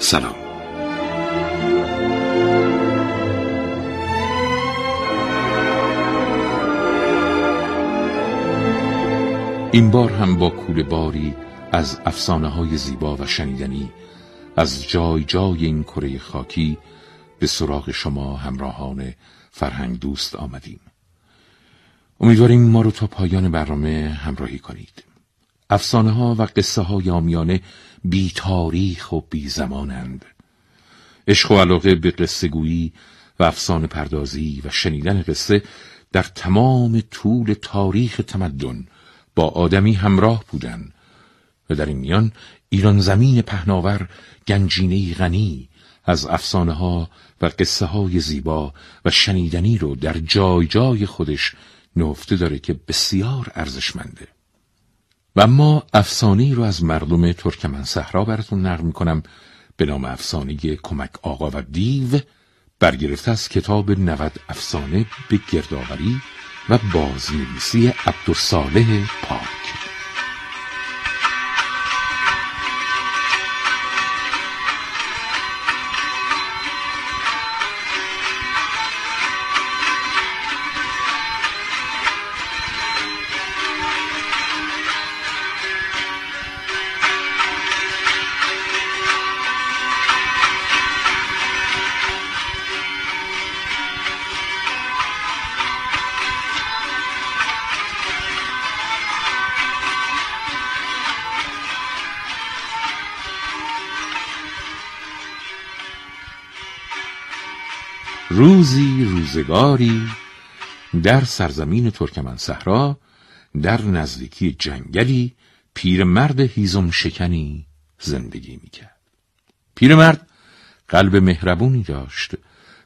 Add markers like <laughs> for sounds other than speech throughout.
سلام. این بار هم با کول باری از افسانه های زیبا و شنیدنی از جای جای این کره خاکی به سراغ شما همراهان فرهنگ دوست آمدیم. امیدواریم ما رو تا پایان برنامه همراهی کنید. افسانه ها و قصه های آمیانه بی تاریخ و بی زمانند. عشق و علاقه به قصه گویی و افسانه پردازی و شنیدن قصه در تمام طول تاریخ تمدن با آدمی همراه بودند و در این میان ایران زمین پهناور گنجینه غنی از افسانه ها و قصه های زیبا و شنیدنی رو در جای جای خودش نفته داره که بسیار ارزشمنده. و اما افسانه رو از مردم ترکمن صحرا براتون نقل می‌کنم. به نام افسانه کمک آقا و دیو برگرفته از کتاب نود افسانه به گردآوری و بازنویسی عبدالصالح پاک. روزی روزگاری در سرزمین ترکمن صحرا در نزدیکی جنگلی پیرمرد هیزم شکنی زندگی می‌کرد. پیرمرد قلب مهربونی داشت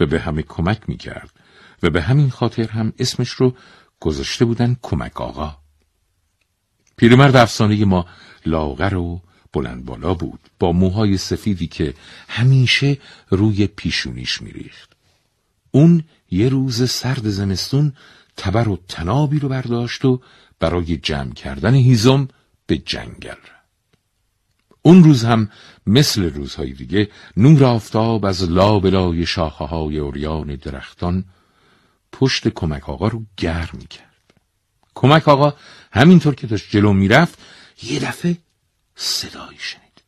و به همه کمک می‌کرد و به همین خاطر هم اسمش رو گذاشته بودن کمک آقا. پیرمرد افسانه ما لاغر و بلند بالا بود با موهای سفیدی که همیشه روی پیشونیش میریخت. اون یه روز سرد زمستون تبر و تنابی رو برداشت و برای جمع کردن هیزم به جنگل اون روز هم مثل روزهای دیگه نور آفتاب از لابلای شاخه های اوریان درختان پشت کمک آقا رو گرم کرد. کمک آقا همینطور که داشت جلو می‌رفت یه دفعه صدایی شنید.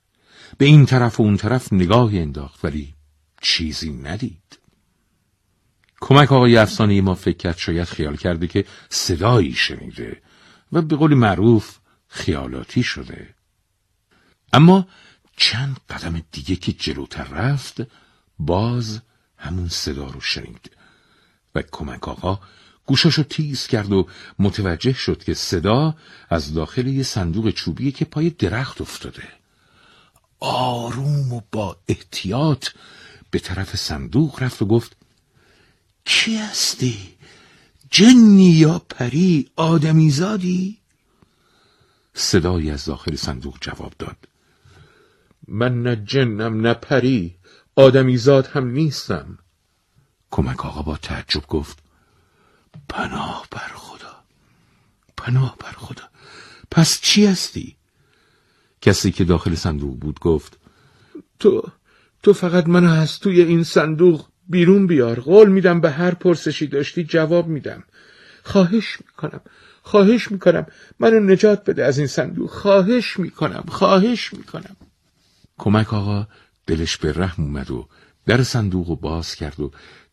به این طرف و اون طرف نگاه انداخت ولی چیزی ندید. کمک آقای افسانه ما فکر کرد شاید خیال کرده که صدایی شنیده و به قول معروف خیالاتی شده. اما چند قدم دیگه که جلوتر رفت باز همون صدا رو شنید و کمک آقا گوشاشو تیز کرد و متوجه شد که صدا از داخل یه صندوق چوبیه که پای درخت افتاده. آروم و با احتیاط به طرف صندوق رفت و گفت کی هستی؟ جنی یا پری آدمیزادی؟ صدایی از داخل صندوق جواب داد من نه جنم نه پری آدمیزاد هم نیستم کمک آقا با تعجب گفت پناه بر خدا پناه بر خدا پس چی هستی؟ کسی که داخل صندوق بود گفت تو تو فقط منو از توی این صندوق بیرون بیار. قول میدم به هر پرسشی داشتی جواب میدم. خواهش می‌کنم. خواهش می‌کنم. منو نجات بده از این صندوق. خواهش می‌کنم. خواهش می‌کنم. کمک آقا دلش به رحم اومد و در صندوق رو باز کرد و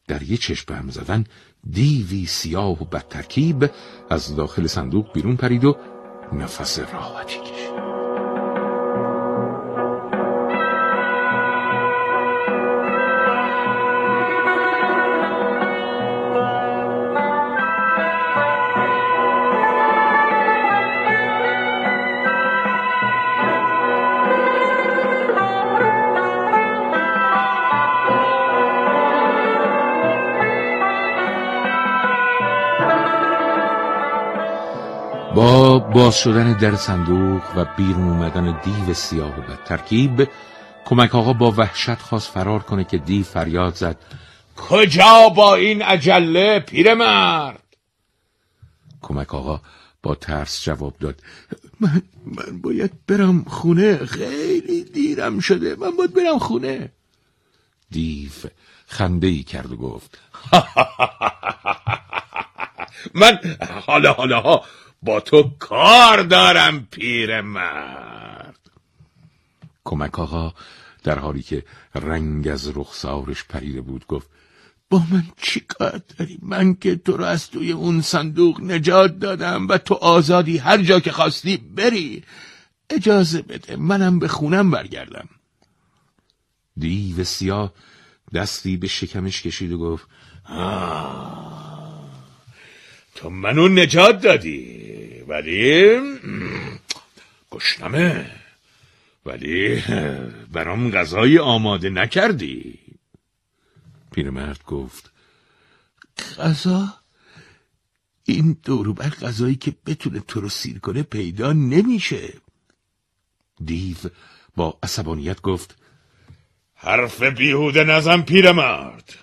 در یه چشم هم زدن دیوی سیاه و بدترکیب از داخل صندوق بیرون پرید و نفس راحتی کشید. باز شدن در صندوق و بیرون اومدن دیو سیاه و ترکیب کمک آقا با وحشت خواست فرار کنه که دیو فریاد زد. کجا با این عجله پیرمرد؟ کمک آقا با ترس جواب داد. من, من باید برم خونه. خیلی دیرم شده. من باید برم خونه. دیو خنده ای کرد و گفت. <laughs> من حالا حالا ها. با تو کار دارم پیرمرد کمک آقا در حالی که رنگ از رخسارش پریده بود گفت با من چی کار داری؟ من که تو رو از توی اون صندوق نجات دادم و تو آزادی هر جا که خواستی بری. اجازه بده منم به خونم برگردم. دیو سیاه دستی به شکمش کشید و گفت تو منو نجات دادی. ولی گشنمه. ولی برام غذایی آماده نکردی. پیرمرد گفت غذا؟ این دوروبر غذایی که بتونه تو رو سیر کنه پیدا نمیشه. دیو با عصبانیت گفت حرف بیهوده نزن پیرمرد.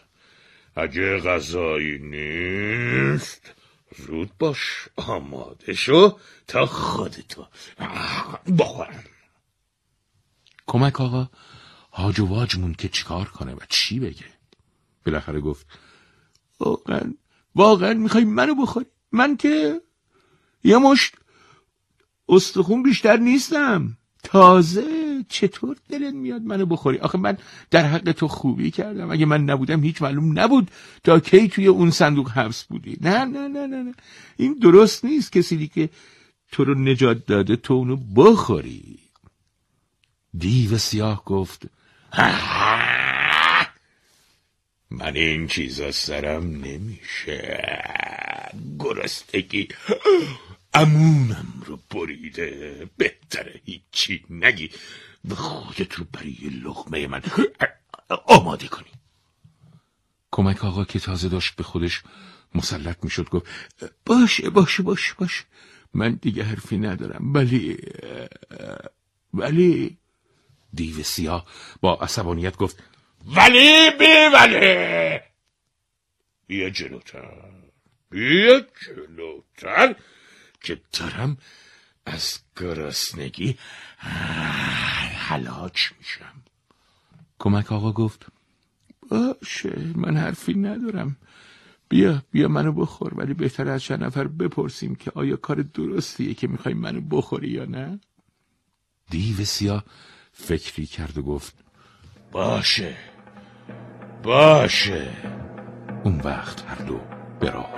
اگه غذایی نیست زود باش آماده شو تا خودتو. بخورم. کمک آقا هاج و واج که چیکار کنه و چی بگه؟ بالاخره گفت واقعا واقعا می‌خوای منو بخوری؟ من که؟ یه مشت استخون بیشتر نیستم. تازه. چطور دلت میاد منو بخوری؟ آخه من در حق تو خوبی کردم. اگه من نبودم هیچ معلوم نبود تا کی توی اون صندوق حبس بودی. نه نه نه نه نه. این درست نیست کسی که تو رو نجات داده تو اونو بخوری. دیو سیاه گفت من این چیزا سرم نمیشه. گرستگی امونم رو بریده. بهتره هیچی نگی. و خودت رو برای لغمه من آماده کنی. کمک آقا که تازه داشت به خودش مسلط می‌شد گفت باشه باشه باشه باشه. من دیگه حرفی ندارم ولی ولی. دیو سیاه با عصبانیت گفت ولی بی ولی. بیا جلوتر بیا جلوتر که دارم از گرسنگی. حلاج میشم. کمک آقا گفت باشه من حرفی ندارم. بیا بیا منو بخور ولی بهتر از چند نفر بپرسیم که آیا کار درستیه که می‌خوای منو بخوری یا نه. دیو سیاه فکری کرد و گفت باشه باشه. اون وقت هر دو به راه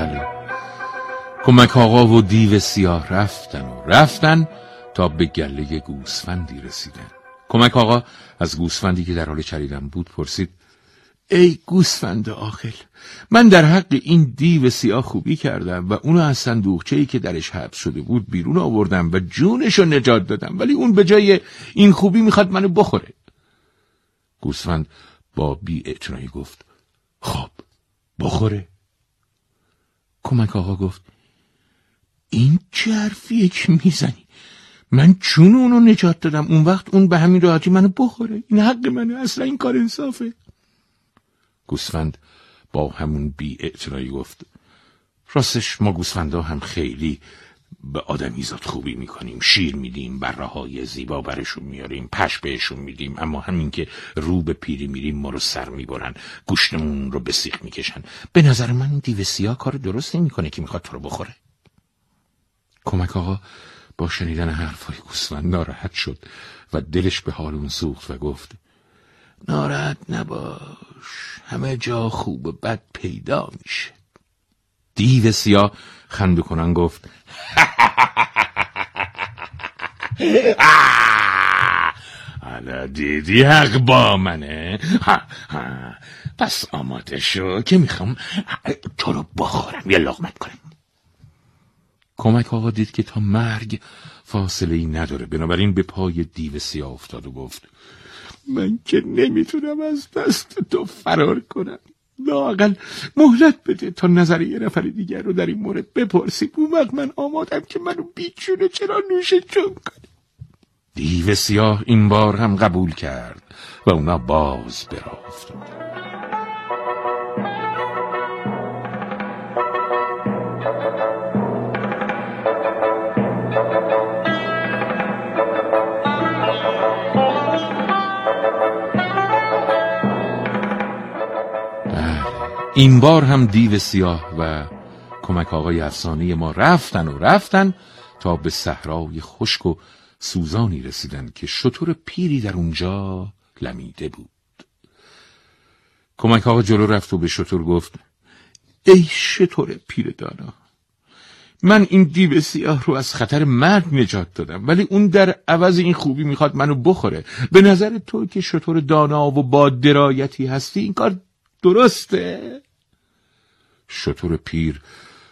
افتاد کمک آقا و دیو سیاه رفتن و رفتن تا به گله گوسفندی رسیدن. کمک آقا از گوسفندی که در حال چریدن بود پرسید ای گوسفند آخل من در حق این دیو سیاه خوبی کردم و اونو از صندوقچه ای که درش حبس شده بود بیرون آوردم و جونشو نجات دادم ولی اون به جای این خوبی می‌خواد منو بخوره. گوسفند با بی گفت خب بخوره. کمک آقا گفت این چه حرفیه که می‌زنی. من چون اونو نجات دادم اون وقت اون به همین راحتی منو بخوره. این حق منه اصلا این کار انصافه. گوسفند با همون بی گفت راستش ما گوسفندا هم خیلی به آدمیزاد خوبی می‌کنیم. شیر میدیم بره های زیبا برشون میاریم پش بهشون میدیم. اما همین که رو به پیری میریم ما رو سر می‌برن گوشتمون رو به سیخ می‌کشن. به نظر من دیو سیاه کار درست نمی‌کنه که می‌خواد تو رو بخوره. کمک آقا با شنیدن حرفای گوسفند ناراحت شد و دلش به حال اون سوخت و گفت ناراحت نباش همه جا خوب و بد پیدا میشه. دیو سیاه خنده کنن گفت <laughs> حالا دیدی حق با منه؟ پس آماده شو که می‌خوام تو رو بخورم. یا لغمت کنم. کمک آقا دید که تا مرگ فاصله ای نداره. بنابراین به پای دیو سیاه افتاد و گفت من که نمی‌تونم از دست تو فرار کنم. لاقل مهلت بده تا نظر یه نفر دیگر رو در این مورد بپرسی اون وقت من آمادم که منو بیچونه چرا نوش جون کنی دیو سیاه این بار هم قبول کرد و اونا باز برا این بار هم دیو سیاه و کمک آقای افسانه ما رفتن و رفتن تا به صحرای خشک و سوزانی رسیدن که شطور پیری در اونجا لمیده بود. کمک آقا جلو رفت و به شطور گفت ای شطور پیر دانا من این دیو سیاه رو از خطر مرگ نجات دادم ولی اون در عوض این خوبی می‌خواد منو بخوره. به نظر تو که شطور دانا و با درایتی هستی این کار درسته؟ شطور پیر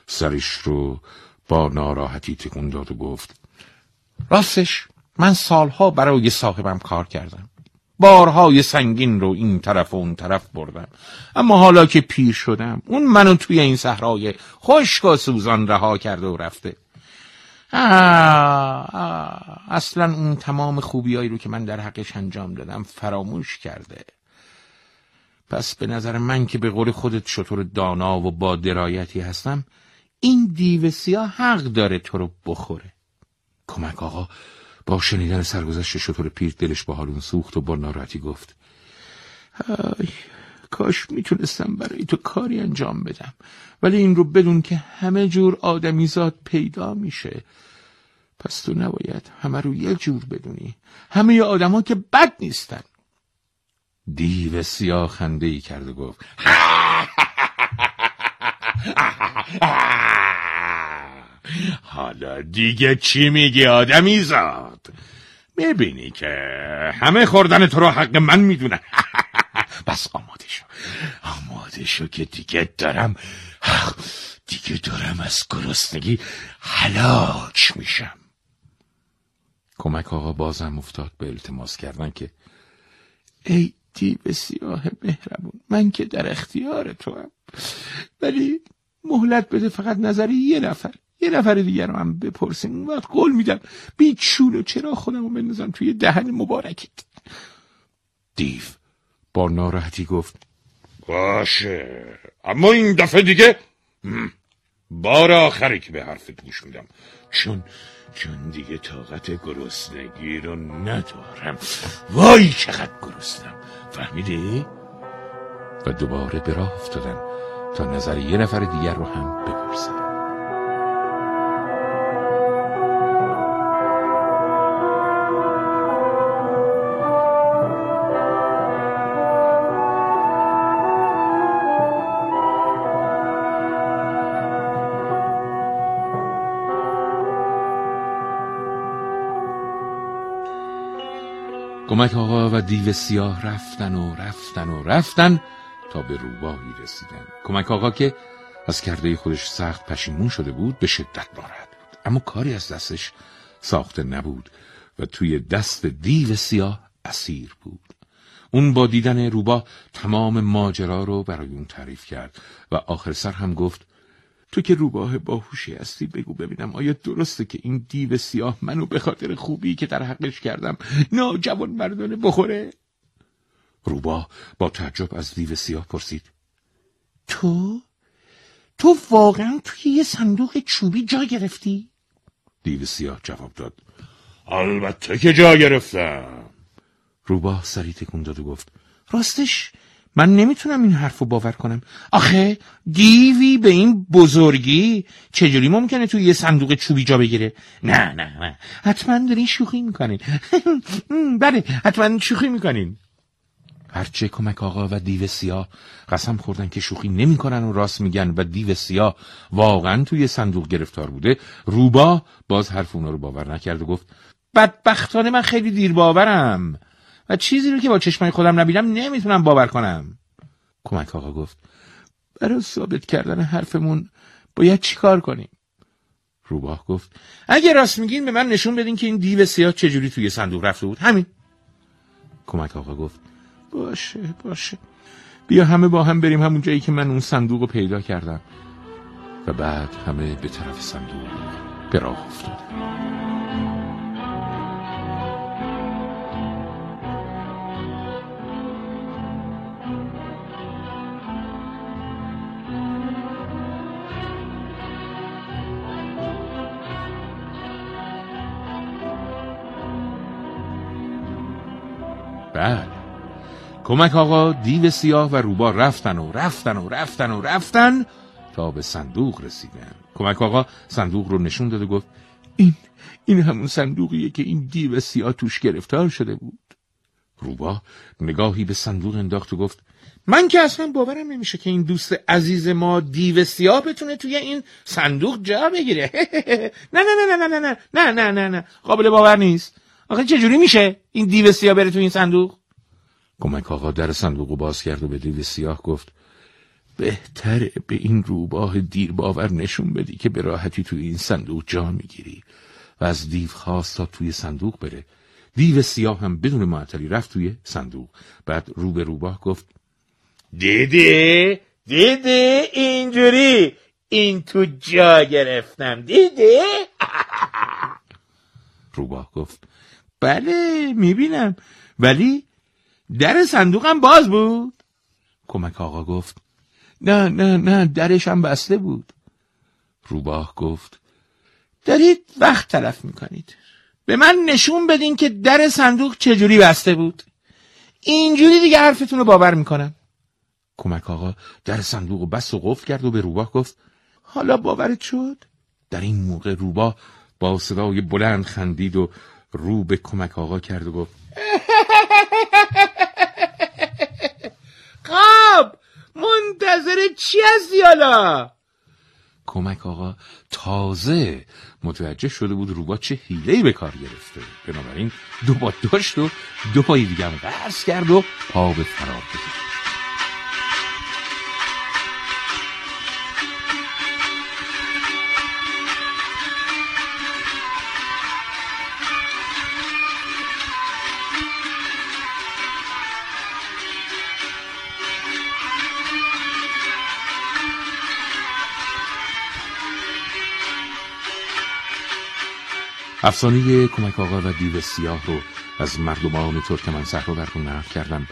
سرش رو با ناراحتی تکون داد و گفت راستش من سالها برای صاحبم کار کردم. بارهای سنگین رو این طرف و اون طرف بردم. اما حالا که پیر شدم اون منو توی این صحرای خشک و سوزان رها کرده و رفته. آه آه اصلا اون تمام خوبیایی رو که من در حقش انجام دادم فراموش کرده. پس به نظر من که به قول خودت شطور دانا و با درایتی هستم این دیو سیاه حق داره تو رو بخوره. کمک آقا با شنیدن سرگذشت شطور پیر دلش با حالون سوخت و با ناراحتی گفت آی کاش می‌تونستم برای تو کاری انجام بدم. ولی این رو بدون که همه جور آدمیزاد پیدا میشه. پس تو نباید همه رو یه جور بدونی. همه آدما که بد نیستن. دیو سیاه خنده ای کرد و گفت <laughs> حالا دیگه چی میگی آدمی زاد می‌بینی که همه خوردن تو رو حق من می‌دونن. <laughs> بس آماده شو آماده شو که دیگه دارم دیگه دارم از گرسنگی حلاک میشم. کمک آقا بازم افتاد به التماس کردن که ای دیو سیاه مهربون. من که در اختیار تو هم ولی مهلت بده فقط نظری یه نفر. یه نفر دیگر رو هم بپرسیم اون وقت قول میدم. بی چول و چرا خودم رو بندازم توی دهن مبارکت. دیو با ناراحتی گفت باشه. اما این دفعه دیگه بار آخری که به حرفت گوش میدم. چون چون دیگه طاقت گرسنگی رو ندارم. وای چقدر گرسنم. فهمیدی؟ و دوباره به راه افتادن تا نظر یه نفر دیگر رو هم بپرسن کمک آقا و دیو سیاه رفتن و رفتن و رفتن تا به روباهی رسیدن. کمک آقا که از کرده خودش سخت پشیمون شده بود به شدت ناراحت بود. اما کاری از دستش ساخته نبود و توی دست دیو سیاه اسیر بود. اون با دیدن روباه تمام ماجرا رو برای اون تعریف کرد و آخر سر هم گفت تو که روباه باهوشی هستی بگو ببینم آیا درسته که این دیو سیاه منو به خاطر خوبی که در حقش کردم ناجوان مردانه بخوره؟ روباه با تعجب از دیو سیاه پرسید. تو؟ تو واقعا توی یه صندوق چوبی جا گرفتی؟ دیو سیاه جواب داد. البته که جا گرفتم. روباه سری تکون داد و گفت راستش من نمی‌تونم این حرف رو باور کنم. آخه دیوی به این بزرگی چجوری ممکنه توی یه صندوق چوبی جا بگیره؟ نه نه نه. حتما دارین شوخی می‌کنین. <laughs> بله حتما شوخی می‌کنین. هرچه کمک آقا و دیو سیاه قسم خوردن که شوخی نمی‌کنن و راست میگن و دیو سیاه واقعا توی صندوق گرفتار بوده روبا باز حرف اونا رو باور نکرد و گفت بدبختانه من خیلی دیر باورم. و چیزی رو که با چشمای خودم نبینم نمی‌تونم باور کنم. کمک آقا گفت برای ثابت کردن حرفمون باید چیکار کنیم؟ روباه گفت اگه راست میگین به من نشون بدین که این دیو سیاه چجوری توی صندوق رفته بود. همین. کمک آقا گفت باشه باشه. بیا همه با هم بریم همون جایی که من اون صندوق رو پیدا کردم. و بعد همه به طرف صندوق به راه کمک آقا دیو سیاه و روبا رفتن و رفتن و رفتن و رفتن تا به صندوق رسیدن. کمک آقا صندوق رو نشون داد و گفت این این همون صندوقیه که این دیو سیاه توش گرفتار شده بود. روبا نگاهی به صندوق انداخت و گفت من که اصلا باورم نمیشه که این دوست عزیز ما دیو سیاه بتونه توی این صندوق جا بگیره. <laughs> نه نه نه نه نه نه نه نه نه قابل باور نیست. آخه چجوری میشه این دیو سیاه بره تو این صندوق؟ کمک آقا در صندوق باز کرد و به دیو سیاه گفت بهتره به این روباه دیر باور نشون بدی که به راحتی توی این صندوق جا می‌گیری و از دیو خواست تا توی صندوق بره. دیو سیاه هم بدون معطلی رفت توی صندوق. بعد رو به روباه گفت دیدی؟ دیدی؟ اینجوری. این تو جا گرفتم. دیدی؟ <laughs> روباه گفت بله می‌بینم. ولی در صندوقم باز بود. کمک آقا گفت نه نه نه درش هم بسته بود. روباه گفت دارید وقت تلف می‌کنید. به من نشون بدین که در صندوق چجوری بسته بود. اینجوری دیگه حرفتون رو باور می‌کنم. کمک آقا در صندوق بست و قفل کرد و به روباه گفت حالا باورت شد؟ در این موقع روباه با صدای بلند خندید و رو به کمک آقا کرد و گفت هستی حالا کمک آقا تازه متوجه شده بود روبا چه حیله‌ای به کار گرفته. بنابراین دو با داشت و دو پای دیگه هم کرد و پا به فرار کشید. افسانه کمک آقا و دیو سیاه رو از مردمان ترکمن صحرا براتون نقل کردم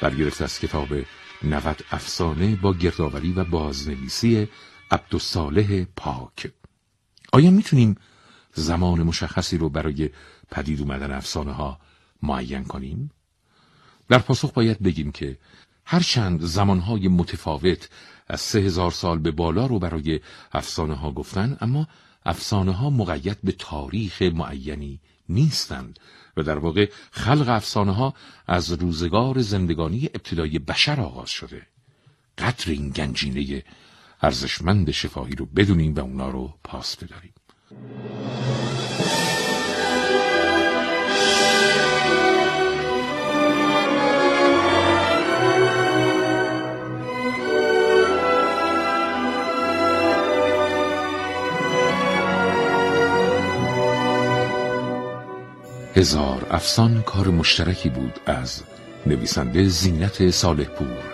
برگرفته از کتاب نوت افسانه با گردآوری و بازنویسی عبدالصالح پاک آیا می‌تونیم زمان مشخصی رو برای پدید اومدن افسانه ها معین کنیم؟ در پاسخ باید بگیم که هرچند زمانهای متفاوت از سه هزار سال به بالا رو برای افسانه ها گفتن اما افسانه ها مقید به تاریخ معینی نیستند و در واقع خلق افسانه ها از روزگار زندگانی ابتدای بشر آغاز شده. قدر این گنجینه ارزشمند شفاهی رو بدونیم و اونا رو پاس بداریم. هزار افسان کار مشترکی بود از نویسنده زینت صالح پور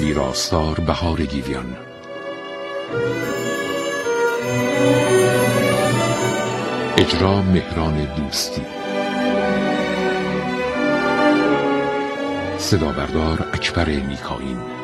ویراستار بهار گیویان. اجرا مهران دوستی. صدا بردار اکبر میکائین